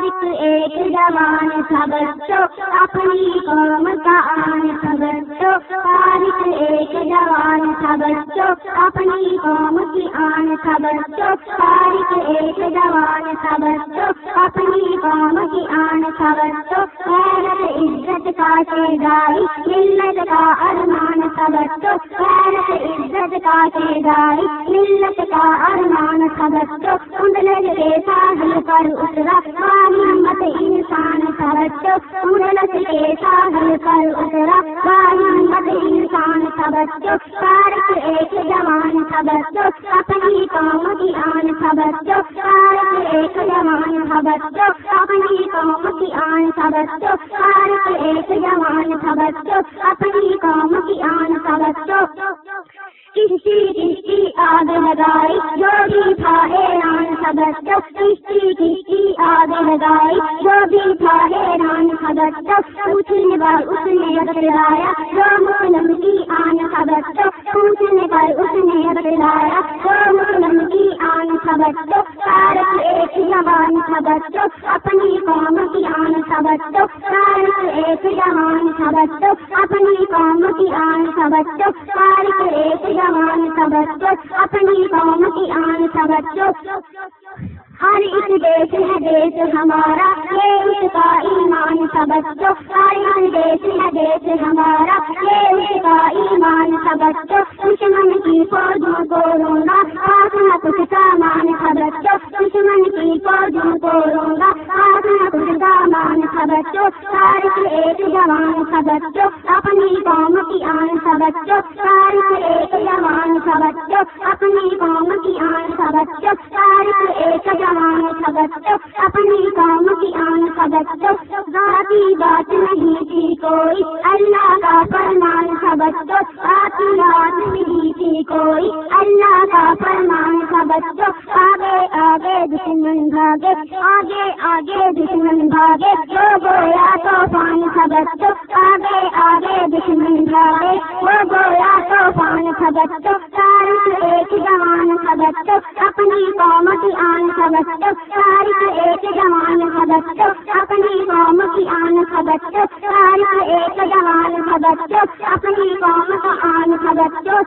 تاریخ ایک جوان تھا بچوں اپنی قوم کا آن تھا بچوں تاریخ ایک جوان تھا بچوں اپنی قوم کی آن تھا بچوں تاریخ ایک جوان تھا بچوں اپنی قوم کی آن تھا بچوں غیرت عزت کا شیدائی ملت کا ارمان تھا بچوں غیرت عزت کا شیدائی ملت کا ارمان تھا بچوں کے ساحل پر اترا انسان تھا بچوں کے ساحل پر اترا ہمت انسان تھا تارک ایک جوان تھا اپنی قوم کی آن تھا تارک ایک جوان تھا اپنی قوم کی آن تھا تارک ایک جوان تھا اپنی قوم کی آن تھا جو بھی تھا حیران تھا بچوں پوچھنے پر اس نے بتلایا جو مسلم کی آن تھا بچوں پوچھنے پر اس نے بتلایا جو مسلم کی آن تھا بچوں تارک ایک جوان تھا بچوں اپنی قوم کی آن تھا بچوں تارک ایک جوان تھا بچوں اپنی قوم کی آن تھا بچوں تارک ایک جوان تھا بچوں اپنی قوم کی آن تھا بچوں ہر ایک دیش ہے دیش ہمارا یہ اس کا ایمان تھا بچوں ہر ایک دیش ہے دیش ہمارا یہ اس کا ایمان تھا بچوں دشمن کی فوجوں کو رونا آج نہ کچھ سامان تھا بچوں دشمن کی فوجوں کو رونا آج نہ کچھ سامان تھا بچوں تاریخ ایک جوان تھا بچوں اپنی قوم کی آن تھا بچوں تاریخ ایک جوان تھا بچوں اپنی قوم کی آن تھا بچوں تاریخ ایک جوان تھا بچوں اپنی قوم کی آن تھا بچوں ذاتی بات نہیں تھی کوئی اللہ کا فرمان تھا بچوں ذاتی نہیں تھی کوئی اللہ کا فرمان تھا بچوں، آگے آگے دشمن بھاگے، آگے آگے دشمن بھاگے جو گویا طوفان تھا بچوں، آگے آگے دشمن بھاگے، وہ گویا طوفان تھا بچوں، تاریخ ایک جوان تھا بچوں، اپنی قوم کی آن تھا بچوں، تاریخ ایک جوان تھا بچوں، اپنی قوم کی آن بچوں تاریخ ایک جوان تھا بچوں اپنی قوم کا آن تھا بچوں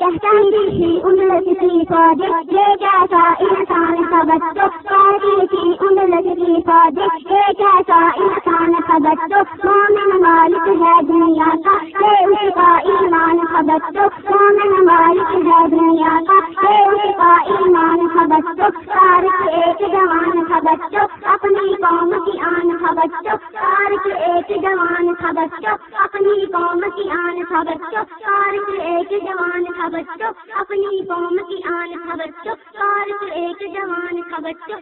کہتا تھی ان لگتی فوج یہ کیسا انسان تھا بچوں کہتی تھی ان لگتی فوج یہ کیسا انسان تھا بچوں مومن مالک ہے دنیا کا، یہ اس کا ایمان تھا بچوں مومن مالک ہے دنیا کا، یہ اس کا ایمان تھا بچوں تاریخ ایک جوان تھا بچوں اپنی قوم کی آن تھا بچوں ایک جوان تھا بچوں اپنی قوم کی آن تھا بچوں تاریخ ایک جوان تھا بچوں اپنی قوم کی آن تھا بچوں تاریخ ایک جوان تھا بچوں